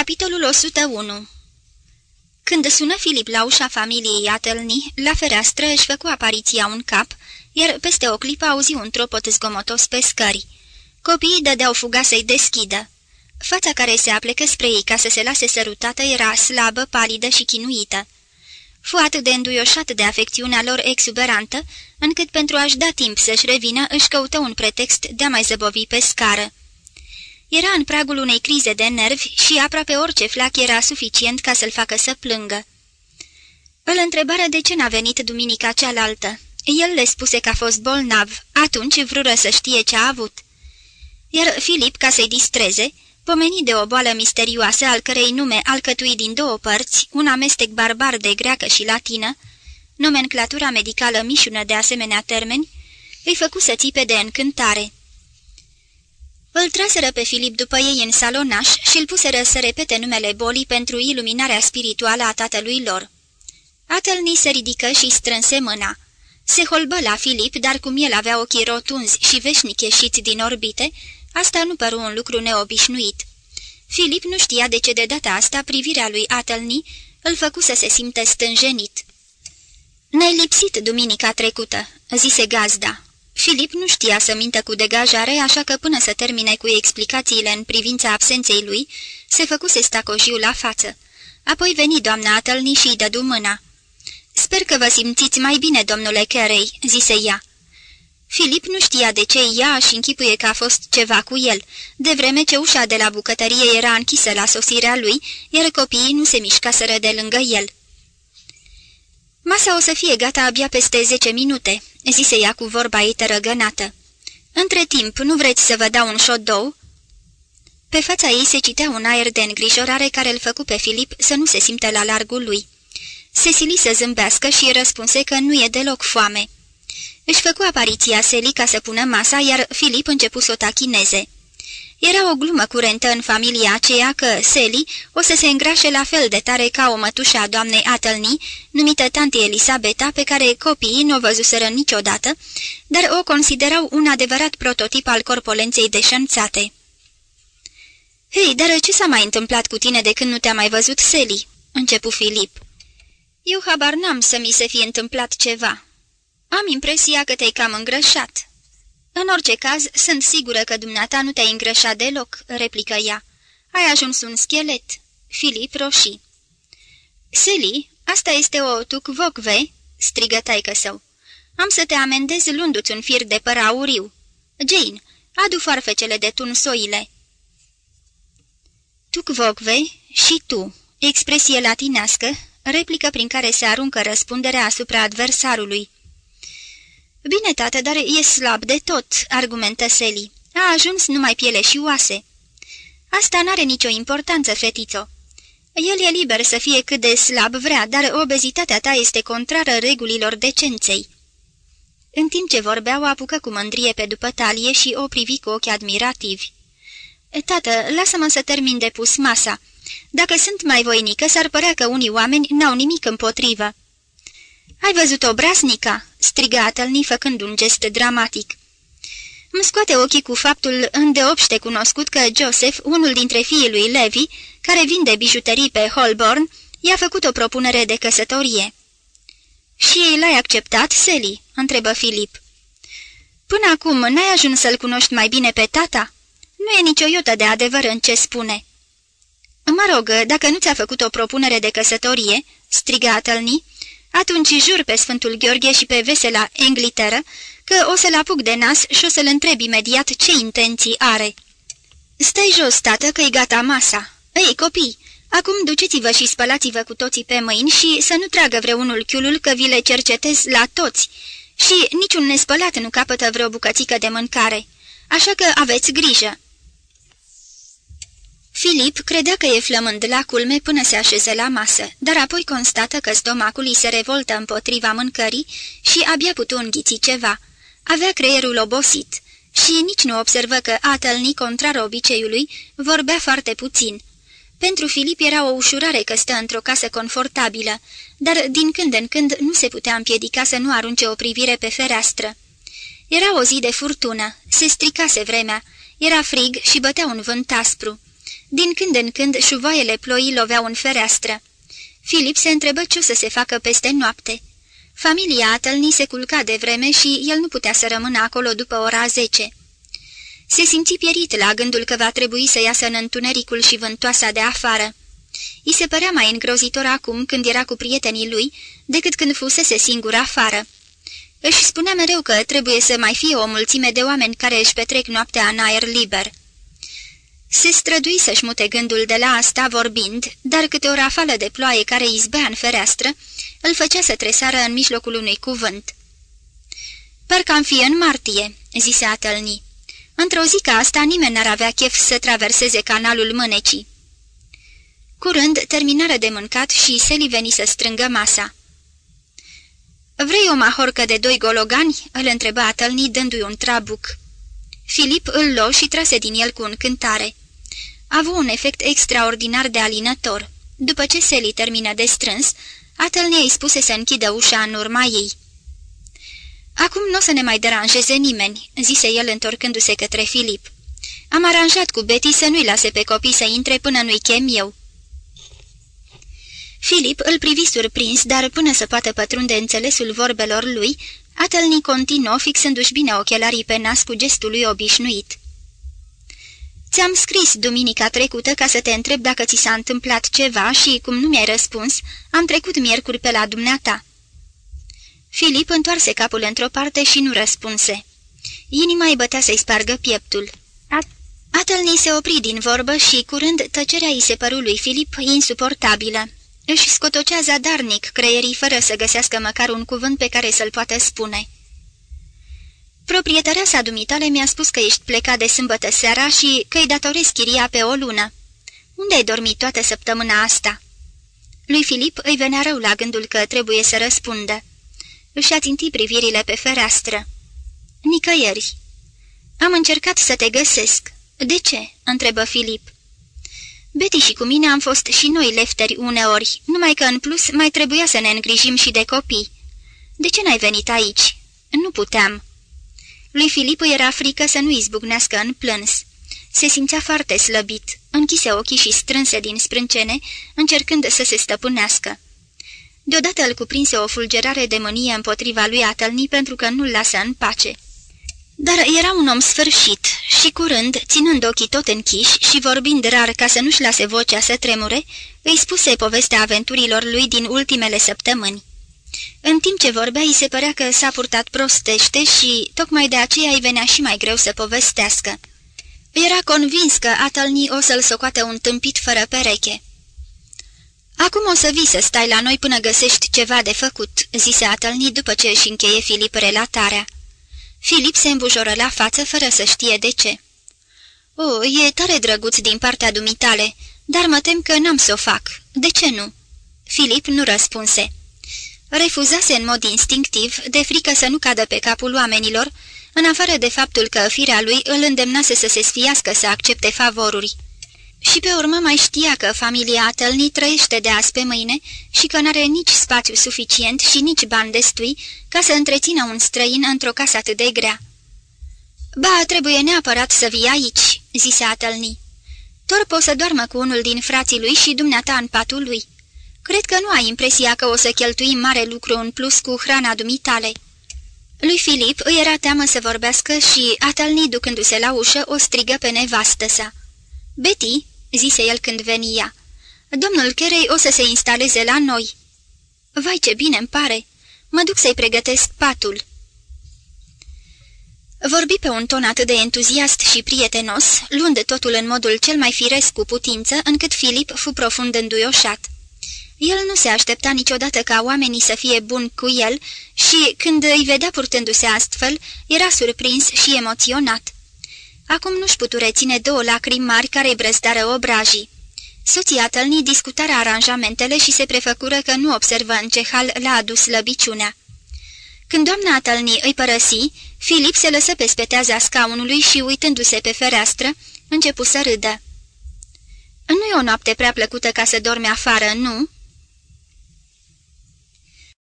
Capitolul 101 Când sună Filip la ușa familiei Atălni, la fereastră își făcu apariția un cap, iar peste o clipă auzi un tropot zgomotos pe scări. Copiii dădeau fuga să-i deschidă. Fața care se aplecă spre ei ca să se lase sărutată era slabă, palidă și chinuită. Fu atât de înduioșat de afecțiunea lor exuberantă, încât pentru a-și da timp să-și revină, își căută un pretext de a mai zăbovi pe scară. Era în pragul unei crize de nervi și aproape orice flac era suficient ca să-l facă să plângă. Îl întrebară de ce n-a venit duminica cealaltă. El le spuse că a fost bolnav, atunci vrură să știe ce a avut. Iar Filip, ca să-i distreze, pomeni de o boală misterioasă al cărei nume alcătui din două părți, un amestec barbar de greacă și latină, nomenclatura medicală mișună de asemenea termeni, îi făcu să țipe de încântare. Îl traseră pe Filip după ei în salonaș și îl puseră să repete numele bolii pentru iluminarea spirituală a tatălui lor. Atălni se ridică și strânse mâna. Se holbă la Filip, dar cum el avea ochii rotunzi și veșnic ieșiți din orbite, asta nu păru un lucru neobișnuit. Filip nu știa de ce de data asta privirea lui Atălni îl făcu să se simtă stânjenit. Ne-ai lipsit duminica trecută," zise gazda. Filip nu știa să mintă cu degajare, așa că până să termine cu explicațiile în privința absenței lui, se făcuse stacojiu la față. Apoi veni doamna Atălni și îi dădu mâna. Sper că vă simțiți mai bine, domnule Carey," zise ea. Filip nu știa de ce ea și închipuie că a fost ceva cu el, de vreme ce ușa de la bucătărie era închisă la sosirea lui, iar copiii nu se mișcaseră de lângă el. Masa o să fie gata abia peste zece minute," zise ea cu vorba ei tărăgănată. Între timp, nu vreți să vă dau un șot dou?" Pe fața ei se citea un aer de îngrijorare care îl făcu pe Filip să nu se simtă la largul lui. Cecily să zâmbească și răspunse că nu e deloc foame. Își făcu apariția Seli ca să pună masa, iar Filip începu să o tachineze. Era o glumă curentă în familia aceea că Sally o să se îngrașe la fel de tare ca o mătușă a doamnei Atălni, numită tante Elisabeta, pe care copiii nu o văzuseră niciodată, dar o considerau un adevărat prototip al corpolenței deșanțate. Hei, dar ce s-a mai întâmplat cu tine de când nu te-a mai văzut Sally?" începu Filip. Eu habar n-am să mi se fie întâmplat ceva. Am impresia că te-ai cam îngrășat." În orice caz, sunt sigură că dumneata nu te-ai îngrășat deloc," replică ea. Ai ajuns un schelet." Filip roșii. Seli, asta este o tucvocve?" strigă taică său. Am să te amendez luându-ți un fir de păr auriu. Jane, adu foarfecele de tunsoile." Tucvocve și tu, expresie latinească, replică prin care se aruncă răspunderea asupra adversarului. Bine, tată, dar e slab de tot," argumentă Sally. A ajuns numai piele și oase." Asta n-are nicio importanță, fetițo. El e liber să fie cât de slab vrea, dar obezitatea ta este contrară regulilor decenței." În timp ce vorbea, o apucă cu mândrie pe după talie și o privi cu ochi admirativi. Tată, lasă-mă să termin de pus masa. Dacă sunt mai voinică, s-ar părea că unii oameni n-au nimic împotrivă." Ai văzut obraznica?" strigă Atălni făcând un gest dramatic. Îmi scoate ochii cu faptul îndeopște cunoscut că Joseph, unul dintre fiii lui Levi, care vinde bijuterii pe Holborn, i-a făcut o propunere de căsătorie. Și ei l-ai acceptat, Sally?" întrebă Filip. Până acum n-ai ajuns să-l cunoști mai bine pe tata? Nu e nicio iotă de adevăr în ce spune." Mă rog, dacă nu ți-a făcut o propunere de căsătorie," strigă Atălni, atunci jur pe Sfântul Gheorghe și pe vesela Engliteră că o să-l apuc de nas și o să-l întreb imediat ce intenții are. Stai jos, tată, că-i gata masa. Ei, copii, acum duceți-vă și spălați-vă cu toții pe mâini și să nu tragă vreunul chiulul că vi le cercetez la toți. Și niciun nespălat nu capătă vreo bucățică de mâncare. Așa că aveți grijă. Filip credea că e flămând la culme până se așeze la masă, dar apoi constată că stomacul îi se revoltă împotriva mâncării și abia putu înghiți ceva. Avea creierul obosit și nici nu observă că Atălni, contrar obiceiului, vorbea foarte puțin. Pentru Filip era o ușurare că stă într-o casă confortabilă, dar din când în când nu se putea împiedica să nu arunce o privire pe fereastră. Era o zi de furtună, se stricase vremea, era frig și bătea un vânt aspru. Din când în când, șuvoaiele ploii loveau în fereastră. Filip se întrebă ce o să se facă peste noapte. Familia Atălni se culca de vreme și el nu putea să rămână acolo după ora zece. Se simți pierit la gândul că va trebui să iasă în întunericul și vântoasa de afară. I se părea mai îngrozitor acum când era cu prietenii lui decât când fusese singur afară. Își spunea mereu că trebuie să mai fie o mulțime de oameni care își petrec noaptea în aer liber. Se strădui să-și mute gândul de la asta vorbind, dar câte o rafală de ploaie care izbea în fereastră îl făcea să tresară în mijlocul unui cuvânt. Parcă am fi în martie," zise Atălni. Într-o zi ca asta nimeni n-ar avea chef să traverseze canalul Mânecii." Curând terminară de mâncat și Seli veni să strângă masa. Vrei o mahorcă de doi gologani?" îl întreba Atălni dându-i un trabuc. Filip îl luă și trase din el cu cântare. A avut un efect extraordinar de alinător. După ce Seli termină de strâns, Atălni îi spuse să închidă ușa în urma ei. Acum nu o să ne mai deranjeze nimeni," zise el întorcându-se către Filip. Am aranjat cu Betty să nu-i lase pe copii să intre până nu-i chem eu." Filip îl privi surprins, dar până să poată pătrunde înțelesul vorbelor lui, Atălni continuă fixându-și bine ochelarii pe nas cu gestul lui obișnuit. Ți-am scris duminica trecută ca să te întreb dacă ți s-a întâmplat ceva și, cum nu mi-ai răspuns, am trecut miercuri pe la dumneata." Filip întoarse capul într-o parte și nu răspunse. Inima îi bătea să-i spargă pieptul. Atălni se opri din vorbă și, curând, tăcerea îi se păru lui Filip insuportabilă. Își scotocea zadarnic creierii fără să găsească măcar un cuvânt pe care să-l poată spune. Proprietarea sa dumitale mi-a spus că ești plecat de sâmbătă seara și că-i datorezi chiria pe o lună. Unde ai dormit toată săptămâna asta?" Lui Filip îi venea rău la gândul că trebuie să răspundă. Își aținti privirile pe fereastră. Nicăieri. Am încercat să te găsesc. De ce?" întrebă Filip. Betty și cu mine am fost și noi lefteri uneori, numai că în plus mai trebuia să ne îngrijim și de copii. De ce n-ai venit aici?" Nu puteam." Lui Filip era frică să nu izbucnească în plâns. Se simțea foarte slăbit, închise ochii și strânse din sprâncene, încercând să se stăpânească. Deodată îl cuprinse o fulgerare de mânie împotriva lui Atălni pentru că nu-l lasă în pace. Dar era un om sfârșit și curând, ținând ochii tot închiși și vorbind rar ca să nu-și lase vocea să tremure, îi spuse povestea aventurilor lui din ultimele săptămâni. În timp ce vorbea, îi se părea că s-a purtat prostește și, tocmai de aceea, îi venea și mai greu să povestească. Era convins că Atalni o să-l socoate un tâmpit fără pereche. Acum o să vii să stai la noi până găsești ceva de făcut," zise Atalni după ce își încheie Filip relatarea. Filip se îmbujoră la față fără să știe de ce. O, e tare drăguț din partea dumitale, dar mă tem că n-am să o fac. De ce nu?" Filip nu răspunse. Refuzase în mod instinctiv, de frică să nu cadă pe capul oamenilor, în afară de faptul că firea lui îl îndemnase să se sfiască să accepte favoruri. Și pe urmă mai știa că familia Atălni trăiește de azi pe mâine și că n-are nici spațiu suficient și nici bani destui ca să întrețină un străin într-o casă atât de grea. Ba, trebuie neapărat să vii aici," zise Atălni. Torp o să doarmă cu unul din frații lui și dumneata în patul lui. Cred că nu ai impresia că o să cheltuim mare lucru în plus cu hrana dumitale." Lui Filip îi era teamă să vorbească și, Atalni ducându-se la ușă, o strigă pe nevastă sa. Betty," zise el când venia, domnul Cherei o să se instaleze la noi." Vai ce bine îmi pare! Mă duc să-i pregătesc patul." Vorbi pe un ton atât de entuziast și prietenos, luând totul în modul cel mai firesc cu putință, încât Filip fu profund înduioșat. El nu se aștepta niciodată ca oamenii să fie buni cu el și, când îi vedea purtându-se astfel, era surprins și emoționat. Acum nu-și putu reține două lacrimi mari care îi brăzdară obrajii. Soția tălnii discutarea aranjamentele și se prefăcură că nu observă în ce hal l-a adus slăbiciunea. Când doamna Atălni îi părăsi, Filip se lăsă pe speteaza scaunului și, uitându-se pe fereastră, începu să râdă. Nu e o noapte prea plăcută ca să dormi afară, nu?"